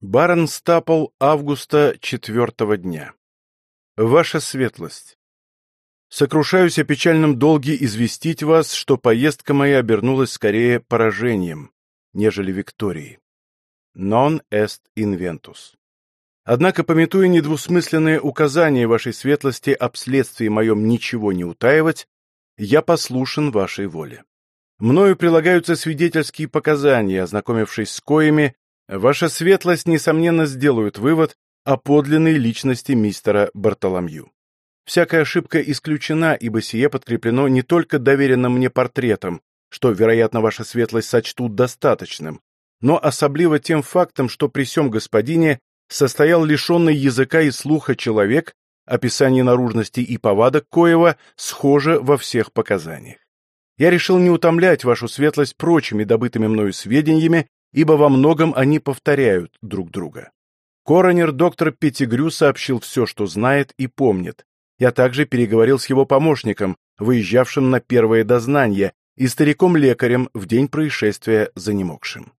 Барон Стапл августа четвертого дня. Ваша светлость. Сокрушаюсь о печальном долге известить вас, что поездка моя обернулась скорее поражением, нежели викторией. Non est inventus. Однако, пометуя недвусмысленные указания вашей светлости об следствии моем ничего не утаивать, я послушен вашей воле. Мною прилагаются свидетельские показания, ознакомившись с коими, Ваша светлость, несомненно, сделают вывод о подлинной личности мистера Бартоломью. Всякая ошибка исключена, ибо сие подкреплено не только доверенным мне портретом, что, вероятно, ваша светлость сочтут достаточным, но особливо тем фактом, что при сём господине состоял лишенный языка и слуха человек, описание наружности и повадок коего схоже во всех показаниях. Я решил не утомлять вашу светлость прочими добытыми мною сведениями ибо во многом они повторяют друг друга. Коронер доктор Петтигрю сообщил все, что знает и помнит. Я также переговорил с его помощником, выезжавшим на первое дознание, и стариком-лекарем в день происшествия занемогшим.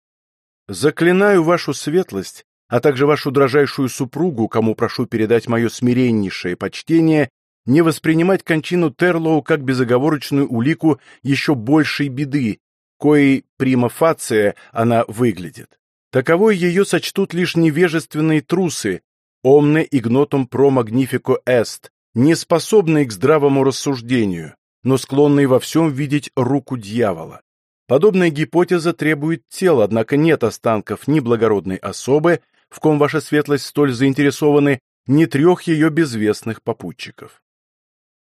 Заклинаю вашу светлость, а также вашу дрожайшую супругу, кому прошу передать мое смиреннейшее почтение, не воспринимать кончину Терлоу как безоговорочную улику еще большей беды, коей прима фация она выглядит. Таковой ее сочтут лишь невежественные трусы, omne ignotum pro magnifico est, не способные к здравому рассуждению, но склонные во всем видеть руку дьявола. Подобная гипотеза требует тела, однако нет останков ни благородной особы, в ком ваша светлость столь заинтересованы, ни трех ее безвестных попутчиков.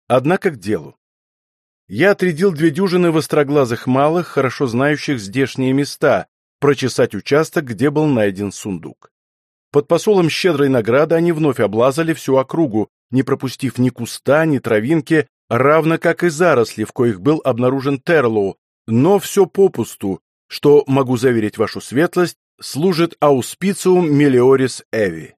Однако к делу. Я отрядил две дюжины востроглазых малых, хорошо знающих здешние места, прочесать участок, где был найден сундук. Под посолом щедрой награды они вновь облазали всю округу, не пропустив ни куста, ни травинки, равно как и заросли, в коих был обнаружен Терлоу, но все попусту, что, могу заверить вашу светлость, служит ауспициум мелиорис эви.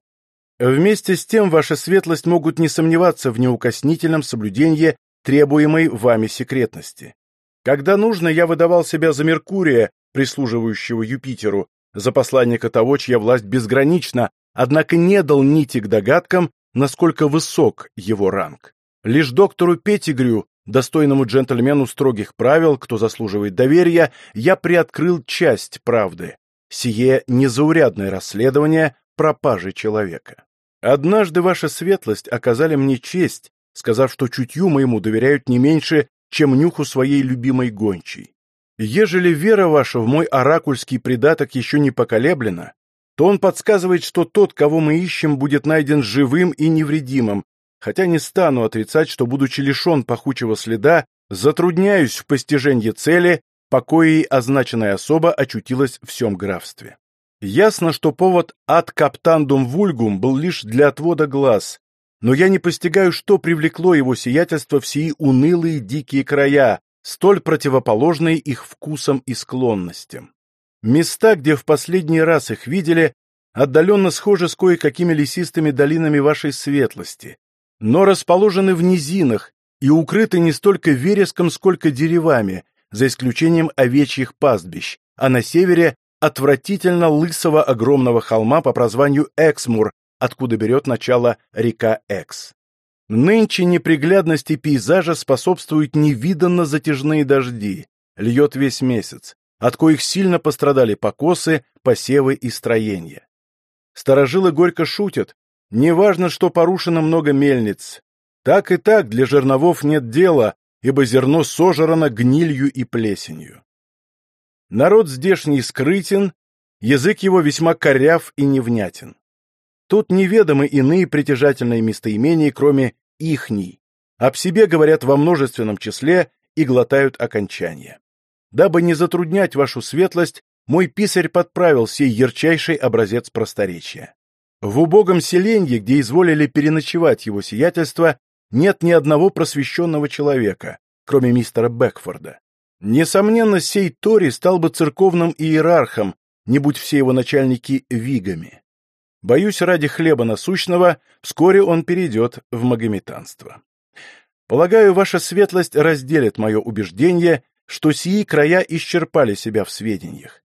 Вместе с тем, ваша светлость могут не сомневаться в неукоснительном соблюдении требуемой вами секретности. Когда нужно, я выдавал себя за Меркурия, прислуживающего Юпитеру, за посланника того, чья власть безгранична, однако не дал нити к догадкам, насколько высок его ранг. Лишь доктору Петтигрю, достойному джентльмену строгих правил, кто заслуживает доверия, я приоткрыл часть правды. Сие незаурядное расследование пропажи человека. Однажды ваша светлость оказали мне честь сказав, что чутью моему доверяют не меньше, чем нюху своей любимой гончей. Ежели вера ваша в мой оракульский придаток еще не поколеблена, то он подсказывает, что тот, кого мы ищем, будет найден живым и невредимым, хотя не стану отрицать, что, будучи лишен пахучего следа, затрудняюсь в постижении цели, по коей означенная особа очутилась в всем графстве. Ясно, что повод от каптандум вульгум был лишь для отвода глаз, но я не постигаю, что привлекло его сиятельство в сии унылые дикие края, столь противоположные их вкусам и склонностям. Места, где в последний раз их видели, отдаленно схожи с кое-какими лесистыми долинами вашей светлости, но расположены в низинах и укрыты не столько вереском, сколько деревами, за исключением овечьих пастбищ, а на севере отвратительно лысого огромного холма по прозванию Эксмур, откуда берет начало река Экс. Нынче неприглядности пейзажа способствуют невиданно затяжные дожди, льет весь месяц, от коих сильно пострадали покосы, посевы и строения. Старожилы горько шутят, неважно, что порушено много мельниц. Так и так для жерновов нет дела, ибо зерно сожрано гнилью и плесенью. Народ здешний скрытен, язык его весьма коряв и невнятен. Тут неведомы иные притяжательные местоимения, кроме «ихний». Об себе говорят во множественном числе и глотают окончания. Дабы не затруднять вашу светлость, мой писарь подправил сей ярчайший образец просторечия. В убогом селенье, где изволили переночевать его сиятельство, нет ни одного просвещенного человека, кроме мистера Бекфорда. Несомненно, сей Тори стал бы церковным иерархом, не будь все его начальники вигами. Боюсь, ради хлеба насущного вскоре он перейдет в магометанство. Полагаю, ваша светлость разделит мое убеждение, что сии края исчерпали себя в сведениях.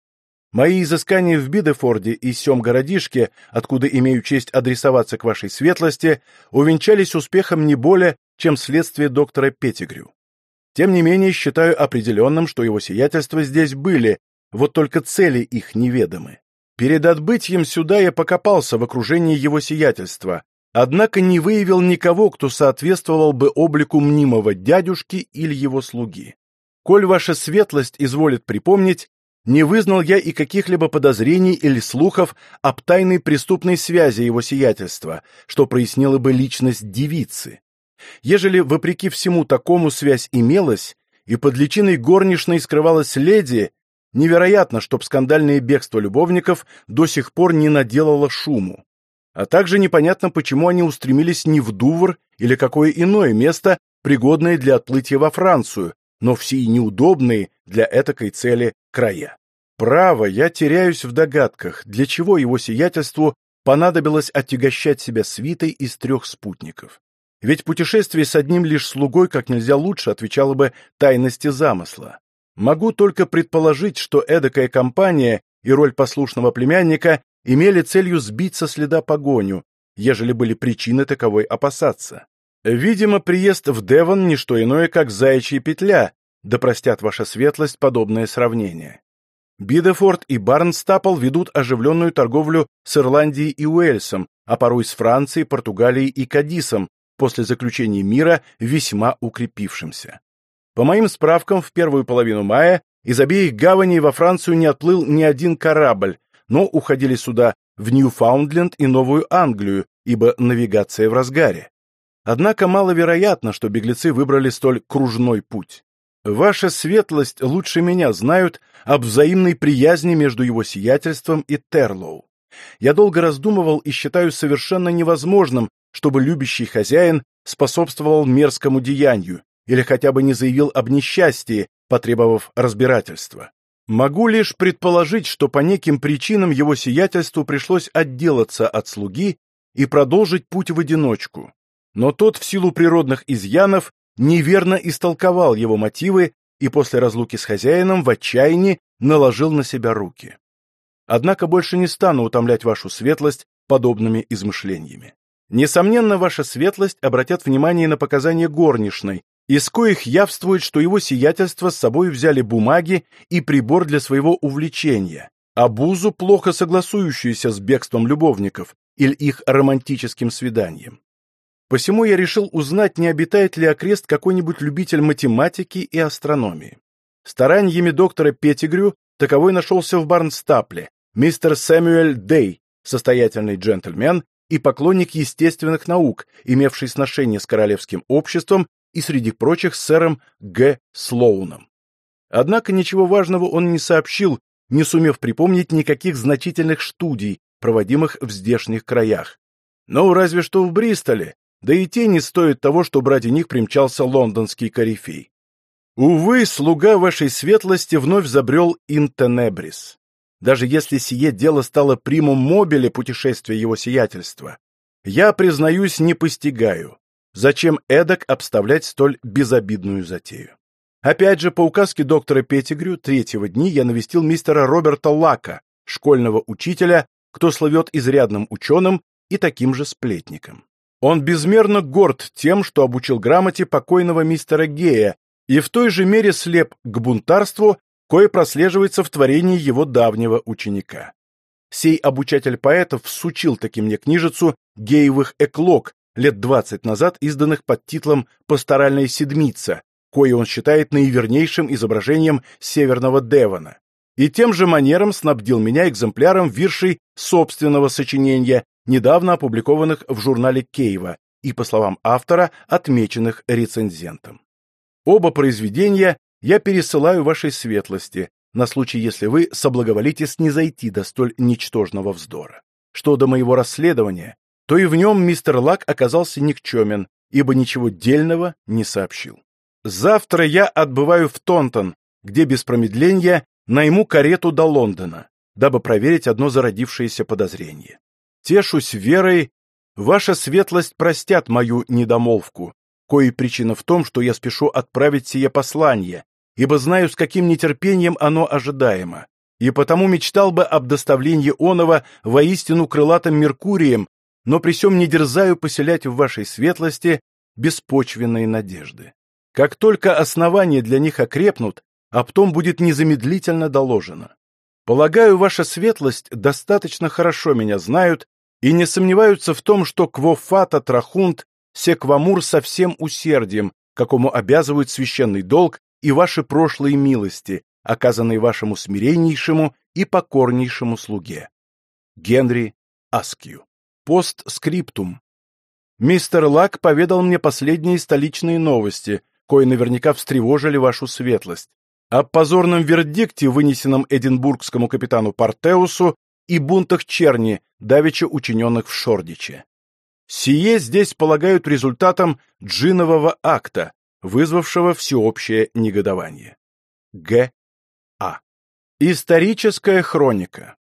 Мои изыскания в Бидефорде и сём городишке, откуда имею честь адресоваться к вашей светлости, увенчались успехом не более, чем следствие доктора Петтигрю. Тем не менее, считаю определенным, что его сиятельства здесь были, вот только цели их неведомы. Перед отбытием сюда я покопался в окружении его сиятельства, однако не выявил никого, кто соответствовал бы облику мнимого дядюшки или его слуги. Коль ваша светлость изволит припомнить, не вызнал я и каких-либо подозрений или слухов об тайной преступной связи его сиятельства, что прояснило бы личность девицы. Ежели, вопреки всему такому, связь имелась, и под личиной горничной скрывалась леди, невероятно, чтоб скандальное бегство любовников до сих пор не наделало шуму. А также непонятно, почему они устремились не в Дувр или какое иное место, пригодное для отплытия во Францию, но все и неудобные для этакой цели края. Право, я теряюсь в догадках, для чего его сиятельству понадобилось отягощать себя свитой из трех спутников. Ведь путешествие с одним лишь слугой как нельзя лучше отвечало бы тайности замысла. Могу только предположить, что эдакая компания и роль послушного племянника имели целью сбить со следа погоню, ежели были причины таковой опасаться. Видимо, приезд в Девон — не что иное, как заячья петля, да простят ваша светлость подобное сравнение. Бидефорд и Барнстапл ведут оживленную торговлю с Ирландией и Уэльсом, а порой с Францией, Португалией и Кадисом, после заключения мира весьма укрепившимся. По моим справкам, в первую половину мая из обеих гаваней во Францию не отплыл ни один корабль, но уходили сюда в Ньюфаундленд и Новую Англию, ибо навигация в разгаре. Однако маловероятно, что беглецы выбрали столь кружной путь. Ваша светлость лучше меня знают об взаимной приязни между его сиятельством и Терлоу. Я долго раздумывал и считаю совершенно невозможным, чтобы любящий хозяин способствовал мерзкому деянию или хотя бы не заявил об несчастье, потребовав разбирательства. Могу лишь предположить, что по неким причинам его сиятельству пришлось отделаться от слуги и продолжить путь в одиночку но тот в силу природных изъянов неверно истолковал его мотивы и после разлуки с хозяином в отчаянии наложил на себя руки. Однако больше не стану утомлять вашу светлость подобными измышлениями. Несомненно, ваша светлость обратят внимание на показания горничной, из коих явствует, что его сиятельство с собой взяли бумаги и прибор для своего увлечения, обузу, плохо согласующуюся с бегством любовников или их романтическим свиданием. Посему я решил узнать, не обитает ли окрест какой-нибудь любитель математики и астрономии. Стараниями доктора Петтигрю таковой нашелся в Барнстапле, мистер Сэмюэль Дей, состоятельный джентльмен и поклонник естественных наук, имевший сношение с королевским обществом и, среди прочих, с сэром Г. Слоуном. Однако ничего важного он не сообщил, не сумев припомнить никаких значительных студий, проводимых в здешних краях. Ну, разве что в Бристоле, да и те не стоят того, что ради них примчался лондонский корифей. Увы, слуга вашей светлости вновь забрел интенебрис. Даже если сие дело стало примум мобиле путешествия его сиятельства, я, признаюсь, не постигаю, зачем эдак обставлять столь безобидную затею. Опять же, по указке доктора Петтигрю, третьего дни я навестил мистера Роберта Лака, школьного учителя, кто славет изрядным ученым и таким же сплетником. Он безмерно горд тем, что обучил грамоте покойного мистера Гея, и в той же мере слеп к бунтарству, кое прослеживается в творении его давнего ученика. Сей обучатель поэтов всучил таки мне книжицу Геевых эклог, лет двадцать назад изданных под титлом «Пасторальная седмица», кое он считает наивернейшим изображением Северного Девона, и тем же манером снабдил меня экземпляром виршей собственного сочинения недавно опубликованных в журнале Кейва и, по словам автора, отмеченных рецензентом. Оба произведения я пересылаю вашей светлости, на случай, если вы соблаговолите снизойти до столь ничтожного вздора. Что до моего расследования, то и в нем мистер Лак оказался никчемен, ибо ничего дельного не сообщил. Завтра я отбываю в Тонтон, где без промедления найму карету до Лондона, дабы проверить одно зародившееся подозрение. Тешусь верой, ваша светлость простят мою недомолвку, коей причина в том, что я спешу отправить сие послание, ибо знаю, с каким нетерпением оно ожидаемо, и потому мечтал бы об доставлении оного воистину крылатым Меркурием, но при сём не дерзаю поселять в вашей светлости беспочвенные надежды. Как только основания для них окрепнут, об том будет незамедлительно доложено. Полагаю, ваша светлость достаточно хорошо меня знают и не сомневаются в том, что квофата трахунт секвамур со всем усердием, какому обязывают священный долг и ваши прошлые милости, оказанные вашему смиреннейшему и покорнейшему слуге. Генри Аскью. Постскриптум. Мистер Лак поведал мне последние столичные новости, кои наверняка встревожили вашу светлость. О позорном вердикте, вынесенном эдинбургскому капитану Партеусу, и бунтах черни, давеча учиненных в Шордиче. Сие здесь полагают результатом джинового акта, вызвавшего всеобщее негодование. Г. А. Историческая хроника.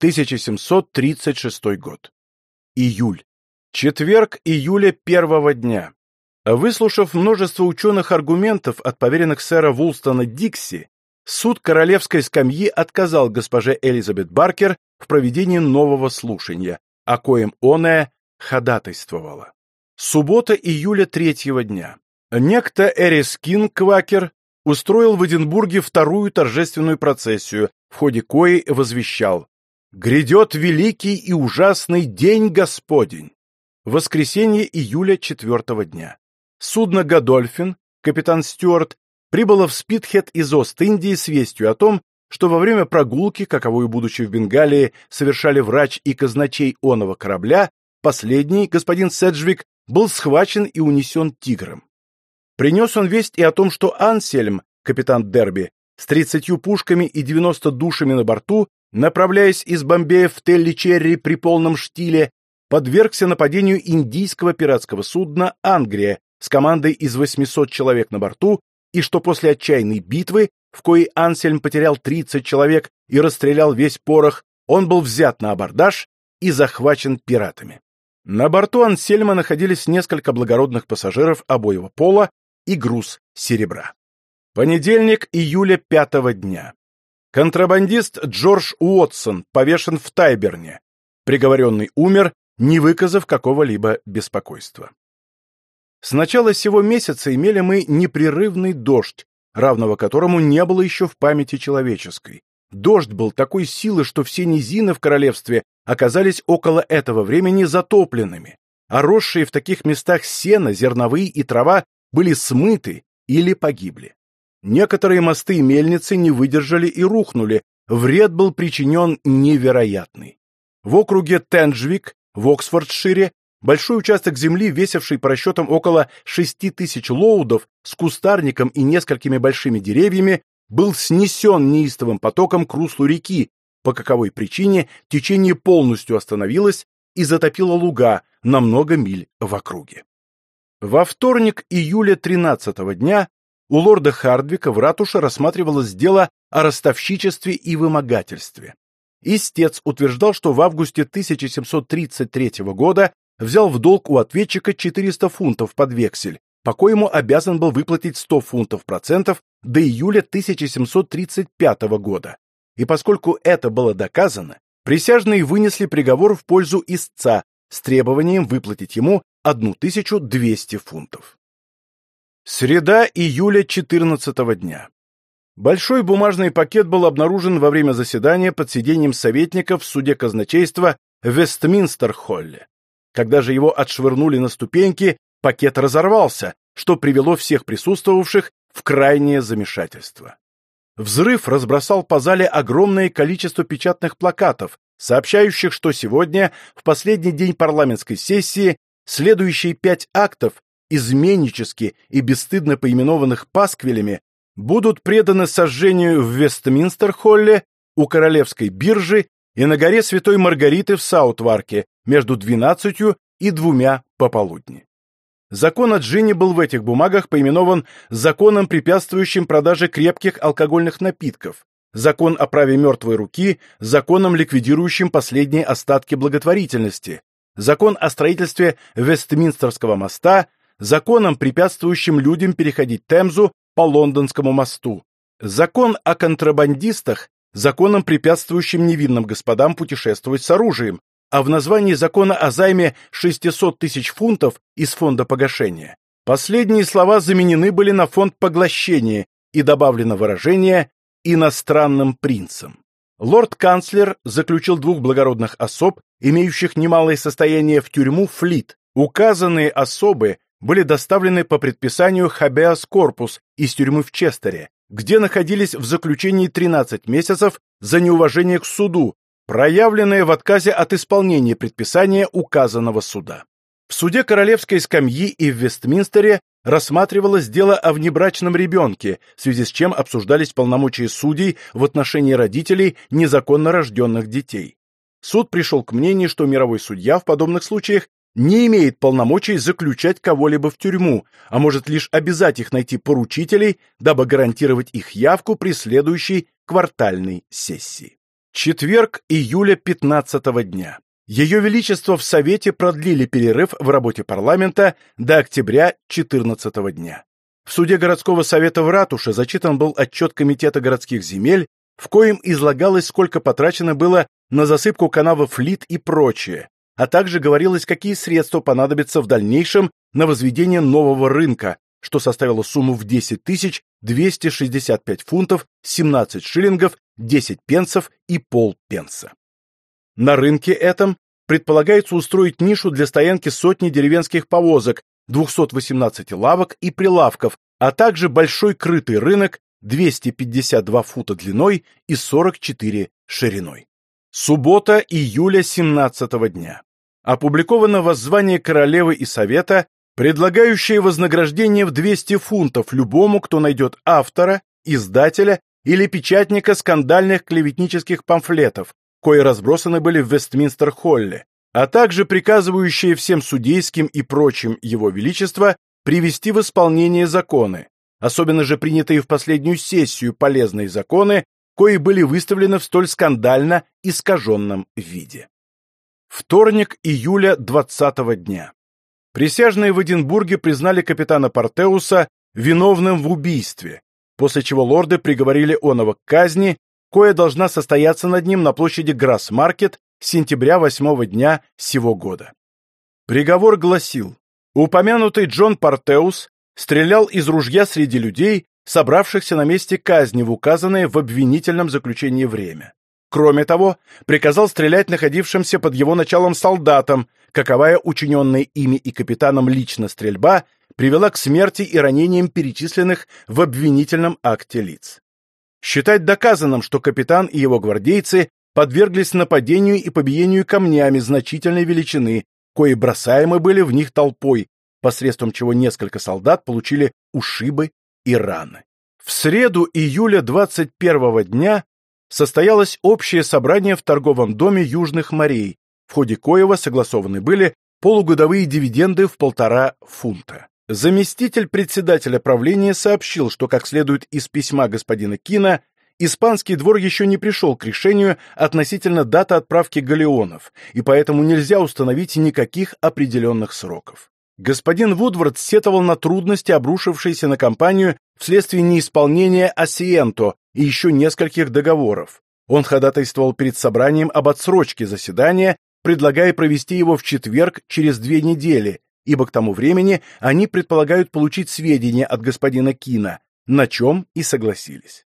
1736 год. Июль. Четверг июля первого дня. Выслушав множество ученых аргументов от поверенных сэра Вулстона Дикси, суд королевской скамьи отказал госпоже Элизабет Баркер в проведении нового слушания, о коем оная ходатайствовала. Суббота июля третьего дня. Некто Эрискин Квакер устроил в Эдинбурге вторую торжественную процессию, в ходе коей возвещал «Грядет великий и ужасный день Господень!» Воскресенье июля четвертого дня. Судно «Годольфин», капитан Стюарт, прибыло в Спитхед из Ост-Индии с вестью о том, что во время прогулки, каковую, будучи в Бенгалии, совершали врач и казначей оного корабля, последний, господин Седжвик, был схвачен и унесен тигром. Принес он весть и о том, что Ансельм, капитан Дерби, с тридцатью пушками и девяносто душами на борту, направляясь из Бомбея в Телли-Черри при полном штиле, подвергся нападению индийского пиратского судна «Ангрия» с командой из 800 человек на борту, и что после отчаянной битвы, в коей Ансельм потерял 30 человек и расстрелял весь порох, он был взят на абордаж и захвачен пиратами. На борту Ансельма находились несколько благородных пассажиров обоего пола и груз серебра. Понедельник июля пятого дня. Контрабандист Джордж Уотсон повешен в Тайберне. Приговоренный умер, не выказав какого-либо беспокойства. С начала сего месяца имели мы непрерывный дождь, равного которому не было еще в памяти человеческой. Дождь был такой силы, что все низины в королевстве оказались около этого времени затопленными, а росшие в таких местах сено, зерновые и трава были смыты или погибли. Некоторые мосты и мельницы не выдержали и рухнули, вред был причинен невероятный. В округе Тенджвик, в Оксфордшире, большой участок земли, весивший по расчетам около 6 тысяч лоудов, с кустарником и несколькими большими деревьями, был снесен неистовым потоком к руслу реки, по каковой причине течение полностью остановилось и затопило луга на много миль в округе. Во вторник июля 13 дня у лорда Хардвика в ратуше рассматривалось дело о ростовщичестве и вымогательстве. Истец утверждал, что в августе 1733 года взял в долг у ответчика 400 фунтов под вексель, по коему обязан был выплатить 100 фунтов процентов до июля 1735 года. И поскольку это было доказано, присяжные вынесли приговор в пользу истца с требованием выплатить ему 1200 фунтов. Среда июля 14 дня. Большой бумажный пакет был обнаружен во время заседания под сиденьем советников в суде казначейства Вестминстер-Холле. Когда же его отшвырнули на ступеньки, пакет разорвался, что привело всех присутствовавших в крайнее замешательство. Взрыв разбросал по зале огромное количество печатных плакатов, сообщающих, что сегодня, в последний день парламентской сессии, следующие пять актов, изменнически и бесстыдно поименованных пасквилями, будут преданы сожжению в Вестминстер-холле, у Королевской биржи и на горе Святой Маргариты в Саутварке между двенадцатью и двумя пополудни. Закон о джине был в этих бумагах поименован законом, препятствующим продаже крепких алкогольных напитков, закон о праве мертвой руки, законом, ликвидирующим последние остатки благотворительности, закон о строительстве Вестминстерского моста, законом, препятствующим людям переходить Темзу по Лондонскому мосту, закон о контрабандистах, законом, препятствующим невинным господам путешествовать с оружием, а в названии закона о займе 600 тысяч фунтов из фонда погашения последние слова заменены были на фонд поглощения и добавлено выражение «иностранным принцем». Лорд-канцлер заключил двух благородных особ, имеющих немалое состояние в тюрьму Флит. Указанные особы были доставлены по предписанию Хабеас Корпус из тюрьмы в Честере, где находились в заключении 13 месяцев за неуважение к суду, проявленное в отказе от исполнения предписания указанного суда. В суде королевской скамьи и в Вестминстере рассматривалось дело о внебрачном ребенке, в связи с чем обсуждались полномочия судей в отношении родителей незаконно рожденных детей. Суд пришел к мнению, что мировой судья в подобных случаях не имеет полномочий заключать кого-либо в тюрьму, а может лишь обязать их найти поручителей, дабы гарантировать их явку при следующей квартальной сессии. Четверг июля 15 дня. Ее Величество в Совете продлили перерыв в работе парламента до октября 14 дня. В суде городского совета в ратуше зачитан был отчет Комитета городских земель, в коем излагалось, сколько потрачено было на засыпку канавов Лит и прочее, а также говорилось, какие средства понадобятся в дальнейшем на возведение нового рынка, что составило сумму в 10 265 фунтов, 17 шиллингов, 10 пенсов и полпенса. На рынке этом предполагается устроить нишу для стоянки сотни деревенских повозок, 218 лавок и прилавков, а также большой крытый рынок 252 фута длиной и 44 шириной. Суббота июля 17 дня. Опубликовано воззвание королевы и совета, предлагающее вознаграждение в 200 фунтов любому, кто найдет автора, издателя или печатника скандальных клеветнических памфлетов, кои разбросаны были в Вестминстер-Холле, а также приказывающие всем судейским и прочим Его Величество привести в исполнение законы, особенно же принятые в последнюю сессию полезные законы, кои были выставлены в столь скандально искаженном виде. Вторник июля 20 дня. Присяжные в Эдинбурге признали капитана Портеуса виновным в убийстве, после чего лорды приговорили оного к казни кое должна состояться над ним на площади Грасс-Маркет сентября восьмого дня сего года. Приговор гласил, упомянутый Джон Портеус стрелял из ружья среди людей, собравшихся на месте казни в указанное в обвинительном заключении время. Кроме того, приказал стрелять находившимся под его началом солдатам, каковая учиненная ими и капитаном лично стрельба привела к смерти и ранениям перечисленных в обвинительном акте лиц считать доказанным, что капитан и его гвардейцы подверглись нападению и побиению камнями значительной величины, кои бросаемы были в них толпой, посредством чего несколько солдат получили ушибы и раны. В среду июля 21 дня состоялось общее собрание в торговом доме Южных морей, в ходе коего согласованы были полугодовые дивиденды в полтора фунта. Заместитель председателя правления сообщил, что, как следует из письма господина Кина, испанский двор еще не пришел к решению относительно даты отправки галеонов, и поэтому нельзя установить никаких определенных сроков. Господин Вудвард сетовал на трудности, обрушившиеся на компанию вследствие неисполнения Асиенто и еще нескольких договоров. Он ходатайствовал перед собранием об отсрочке заседания, предлагая провести его в четверг через две недели, ибо к тому времени они предполагают получить сведения от господина Кина, на чем и согласились.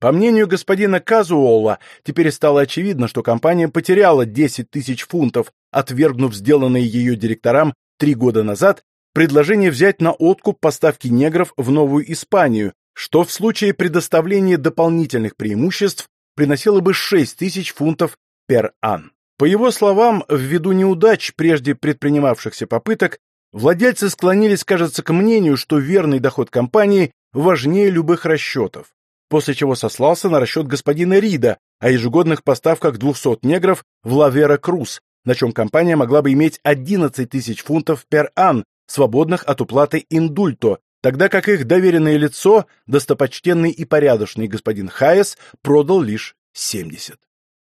По мнению господина Казуола, теперь стало очевидно, что компания потеряла 10 тысяч фунтов, отвергнув сделанное ее директорам три года назад предложение взять на откуп поставки негров в Новую Испанию, что в случае предоставления дополнительных преимуществ приносило бы 6 тысяч фунтов пер ан. По его словам, ввиду неудач прежде предпринимавшихся попыток, Владельцы склонились, кажется, к мнению, что верный доход компании важнее любых расчетов, после чего сослался на расчет господина Рида о ежегодных поставках 200 негров в Лавера Круз, на чем компания могла бы иметь 11 тысяч фунтов пер ан, свободных от уплаты индульто, тогда как их доверенное лицо, достопочтенный и порядочный господин Хайес, продал лишь 70.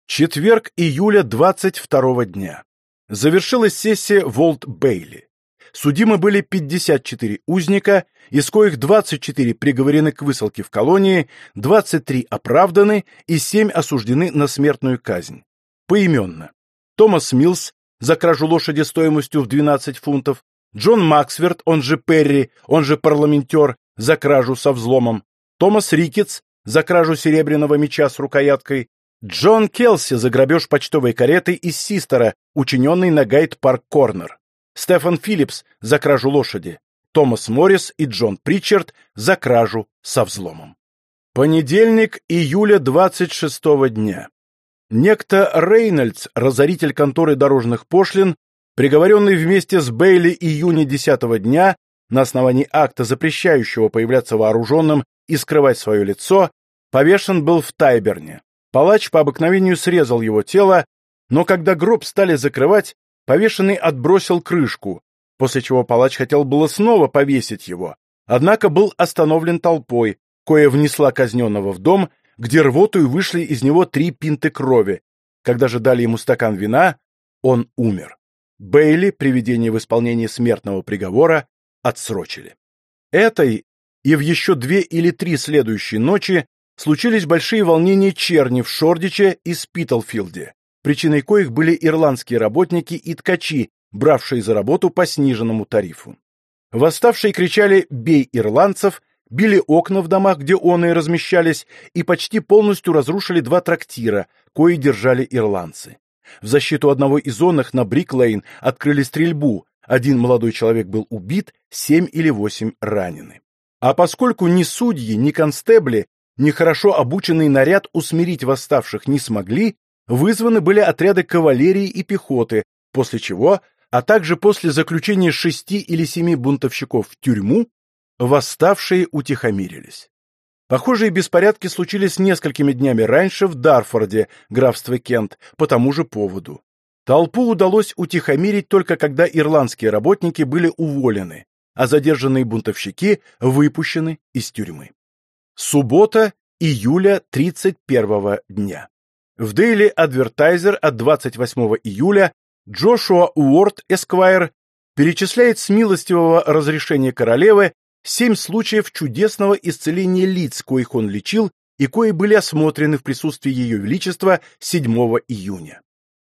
Четверг июля 22 дня. Завершилась сессия Волт Бейли. судимы были 54 узника, из коих 24 приговорены к высылке в колонии, 23 оправданы и 7 осуждены на смертную казнь. Поименно. Томас Милс за кражу лошади стоимостью в 12 фунтов, Джон Максверт, он же Перри, он же парламентер, за кражу со взломом, Томас Рикетс за кражу серебряного меча с рукояткой, Джон Келси за грабеж почтовой кареты из Систера, учиненный на Гайд-парк-корнер, Стефан Филлипс за кражу лошади, Томас Моррис и Джон Причард за кражу со взломом. Понедельник, июля 26 дня. Некто Рейнольдс, разоритель конторы дорожных пошлин, приговоренный вместе с Бейли июня 10 дня на основании акта, запрещающего появляться вооруженным и скрывать свое лицо, повешен был в Тайберне. Палач по обыкновению срезал его тело, но когда гроб стали закрывать, повешенный отбросил крышку, после чего палач хотел было снова повесить его, однако был остановлен толпой, кое внесла казненного в дом, где рвотую вышли из него три пинты крови. Когда же дали ему стакан вина, он умер. Бейли, приведение в исполнение смертного приговора, отсрочили. Этой и в еще две или три следующие ночи случились большие волнения черни в Шордиче и Спитлфилде, причиной коих были ирландские работники и ткачи, бравшие за работу по сниженному тарифу. Восставшие кричали «бей ирландцев», били окна в домах, где он и размещались, и почти полностью разрушили два трактира, кои держали ирландцы. В защиту одного из онных на Бриклейн открыли стрельбу, один молодой человек был убит, семь или восемь ранены. А поскольку ни судьи, ни констебли нехорошо обученный наряд усмирить восставших не смогли, вызваны были отряды кавалерии и пехоты, после чего, а также после заключения шести или семи бунтовщиков в тюрьму, восставшие утихомирились. Похожие беспорядки случились несколькими днями раньше в Дарфорде, графство Кент, по тому же поводу. Толпу удалось утихомирить только когда ирландские работники были уволены, а задержанные бунтовщики выпущены из тюрьмы. Суббота, июля 31 дня. В Daily Advertiser от 28 июля Джошуа Уорд Эсквайр перечисляет с милостивого разрешения королевы семь случаев чудесного исцеления лиц, коих он лечил и кои были осмотрены в присутствии Ее Величества 7 июня.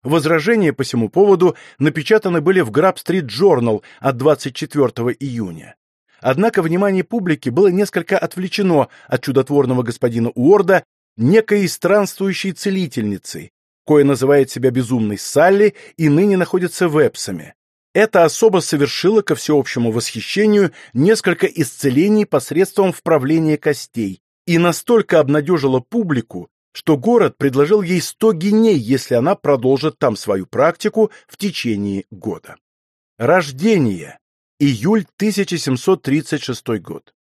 Возражения по всему поводу напечатаны были в Граб-стрит Journal от 24 июня. Однако внимание публики было несколько отвлечено от чудотворного господина Уорда некой странствующей целительницей, кое называет себя безумной Салли и ныне находится в Эпсоме. Эта особа совершила ко всеобщему восхищению несколько исцелений посредством вправления костей и настолько обнадежила публику, что город предложил ей 100 геней, если она продолжит там свою практику в течение года. Рождение. Июль 1736 год.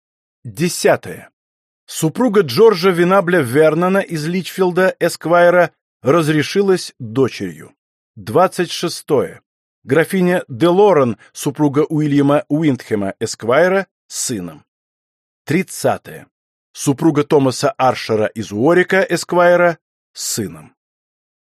Десятое. Супруга Джорджа Винабля Вернона из Личфилда, Эсквайра, разрешилась дочерью. Двадцать шестое. Графиня Делорен, супруга Уильяма Уиндхема, Эсквайра, сыном. Тридцатое. Супруга Томаса Аршера из Уорика, Эсквайра, сыном.